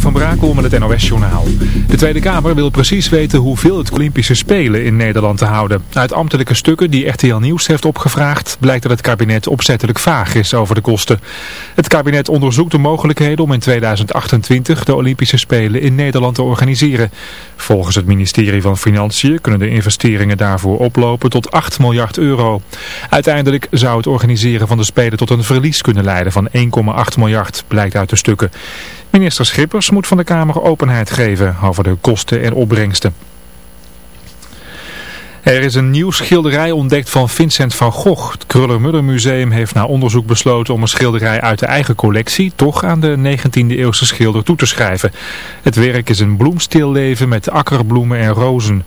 Van Brakel met het NOS-journaal. De Tweede Kamer wil precies weten hoeveel het Olympische Spelen in Nederland te houden. Uit ambtelijke stukken die RTL Nieuws heeft opgevraagd... blijkt dat het kabinet opzettelijk vaag is over de kosten. Het kabinet onderzoekt de mogelijkheden om in 2028 de Olympische Spelen in Nederland te organiseren. Volgens het ministerie van Financiën kunnen de investeringen daarvoor oplopen tot 8 miljard euro. Uiteindelijk zou het organiseren van de Spelen tot een verlies kunnen leiden van 1,8 miljard, blijkt uit de stukken. Minister Schippers moet van de Kamer openheid geven over de kosten en opbrengsten. Er is een nieuw schilderij ontdekt van Vincent van Gogh. Het Kruller-Müller Museum heeft na onderzoek besloten om een schilderij uit de eigen collectie toch aan de 19e eeuwse schilder toe te schrijven. Het werk is een bloemstilleven met akkerbloemen en rozen.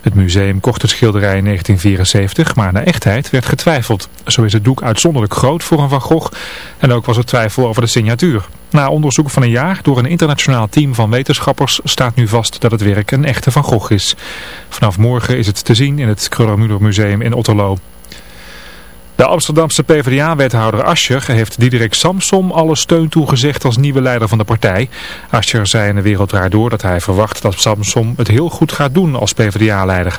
Het museum kocht het schilderij in 1974, maar naar echtheid werd getwijfeld. Zo is het doek uitzonderlijk groot voor een Van Gogh en ook was er twijfel over de signatuur. Na onderzoek van een jaar door een internationaal team van wetenschappers staat nu vast dat het werk een echte Van Gogh is. Vanaf morgen is het te zien in het Kruller-Müller Museum in Otterlo. De Amsterdamse PvdA-wethouder Ascher heeft Diederik Samsom alle steun toegezegd als nieuwe leider van de partij. Ascher zei in de Wereld Door dat hij verwacht dat Samsom het heel goed gaat doen als PvdA-leider.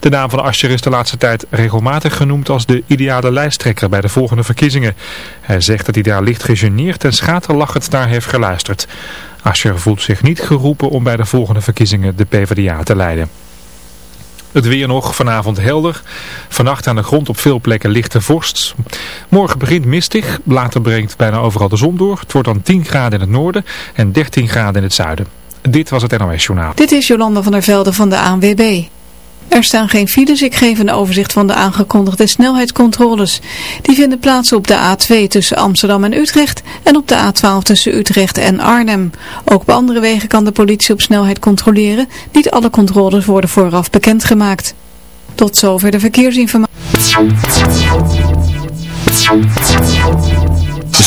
De naam van Ascher is de laatste tijd regelmatig genoemd als de ideale lijsttrekker bij de volgende verkiezingen. Hij zegt dat hij daar licht gegeneerd en schaterlachend naar heeft geluisterd. Ascher voelt zich niet geroepen om bij de volgende verkiezingen de PvdA te leiden. Het weer nog, vanavond helder. Vannacht aan de grond op veel plekken lichte vorst. Morgen begint mistig, later brengt bijna overal de zon door. Het wordt dan 10 graden in het noorden en 13 graden in het zuiden. Dit was het NOS Journaal. Dit is Jolanda van der Velde van de ANWB. Er staan geen files, ik geef een overzicht van de aangekondigde snelheidscontroles. Die vinden plaats op de A2 tussen Amsterdam en Utrecht en op de A12 tussen Utrecht en Arnhem. Ook op andere wegen kan de politie op snelheid controleren. Niet alle controles worden vooraf bekendgemaakt. Tot zover de verkeersinformatie.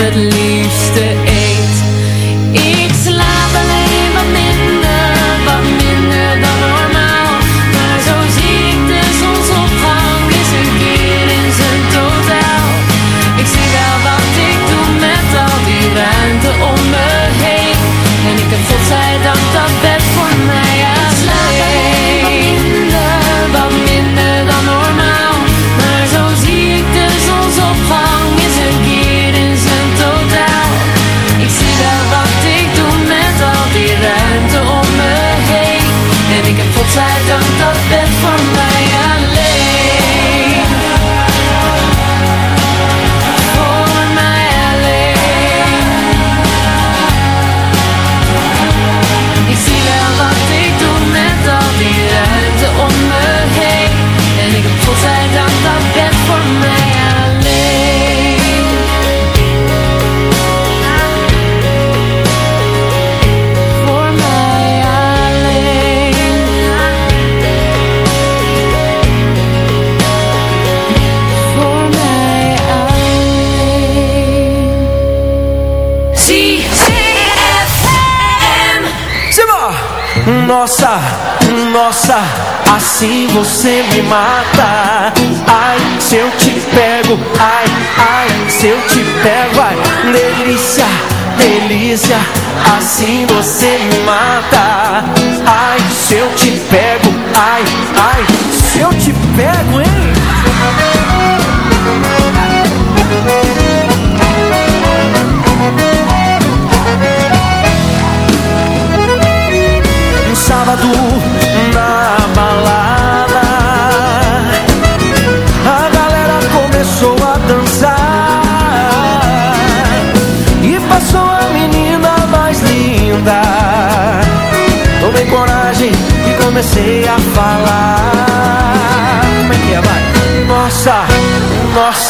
privately. assim você me mata.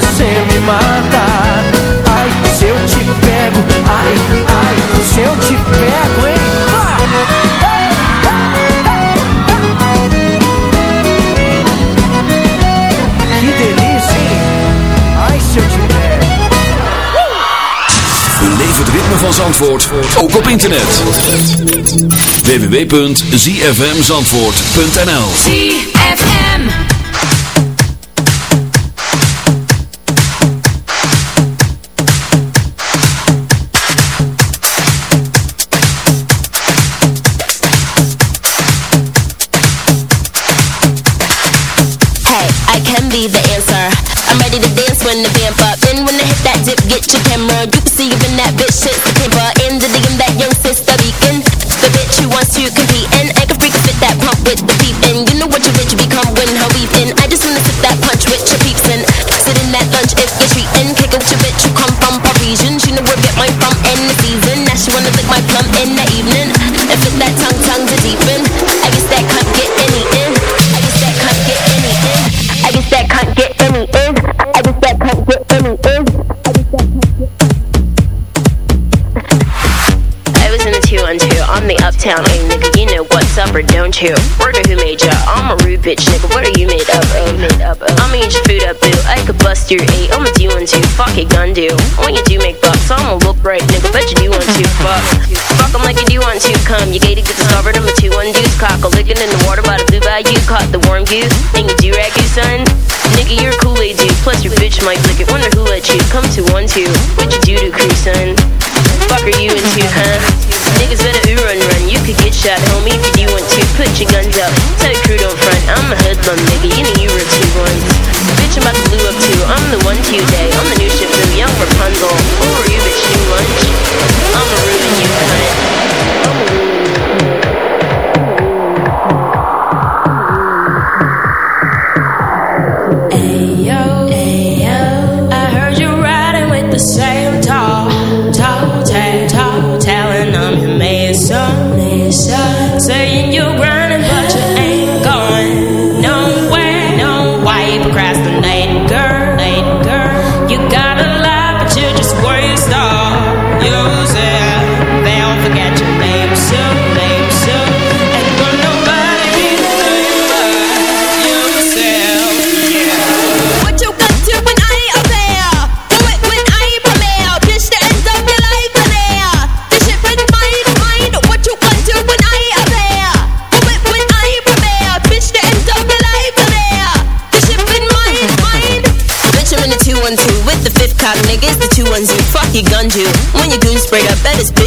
você me mata Ai, se eu te pego Ai, ai, se eu te pego, hein ah! Ai, het ritme van Zandvoort, ook op internet. www.zfmzandvoort.nl or? Word who made ya? I'm a rude bitch, nigga. What are you made up of? Oh, made up of? I'ma eat your food up, boo. I could bust your eight. I'm a do one two. Fuck it, gun do. When you do make bucks, I'ma look right, nigga. Bet you do want to. Fuck. Fuck 'em like you do one two. Come, you gated, get discovered. I'm a two one deuce. Cock a licking in the water by the blue bayou. Caught the warm goose. And you do ragu, son. Nigga, you're a Kool-Aid dude. Plus your bitch might lick it. Wonder who let you come to one two. What you do to crew, son? Fuck are you into, huh? Niggas better ooh run run. You could get shot, homie, if you do want to. Put your guns up. Tell your crew don't front. I'm a hoodlum, nigga. You know you were two ones. Bitch, I'm about to blue up too. I'm the one two day. I'm the new ship new young Rapunzel. Who are you, bitch? New lunch? I'ma ruin you, cunt. Ayo,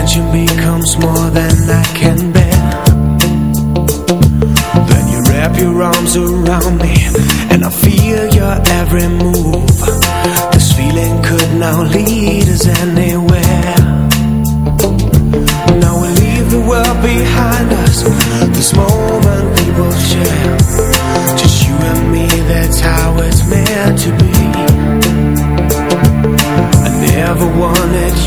Attention becomes more than I can bear. Then you wrap your arms around me And I feel your every move. This feeling could now lead us anywhere. Now we leave the world behind us. This moment we will share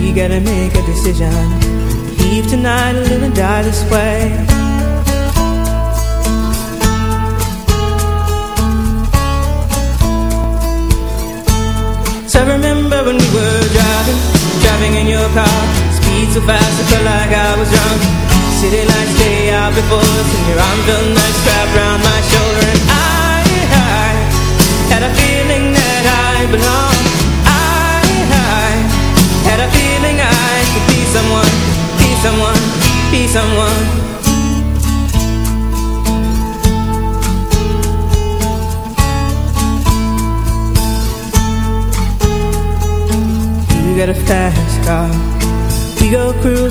You gotta make a decision. Leave tonight or live and die this way. So I remember when we were driving, driving in your car. Speed so fast, it felt like I was drunk. City lights day out before us, and your arms felt nice wrapped around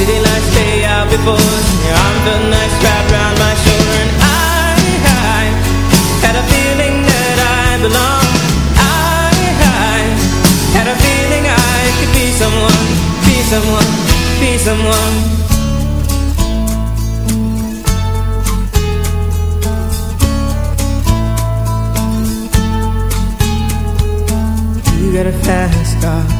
City lights stay out before. Your arm felt nice wrapped around my shoulder And I, I had a feeling that I belonged I, I had a feeling I could be someone Be someone, be someone. You got a fast car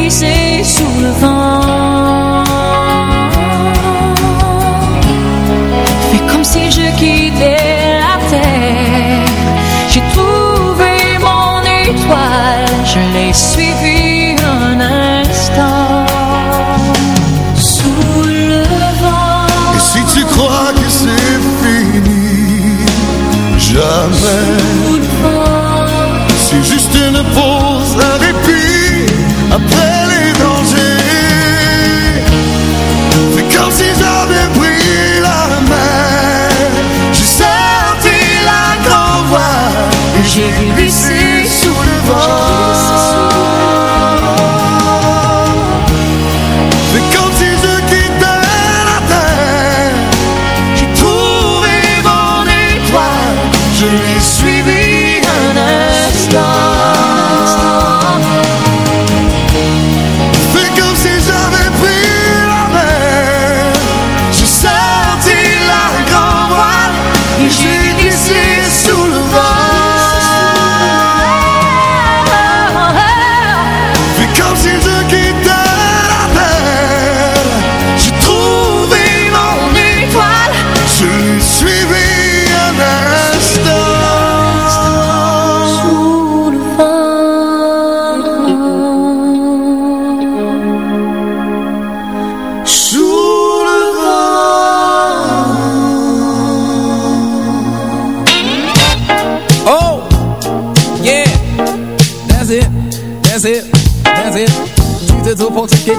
C'est juste une pause,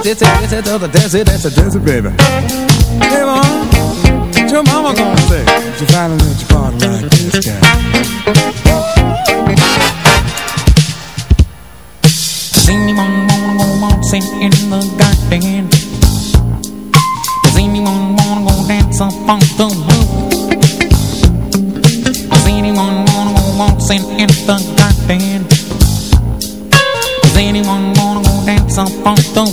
It's a, it's a, it's a, dance baby. Hey, mom, what's your mama gonna say? She finally let you party like this guy. See me one wanna go waltzing in the garden. Does anyone wanna go dance up on the roof? Does anyone wanna go waltzing in the garden? Does anyone wanna go dance up on the roof?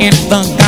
anything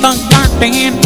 the goddamn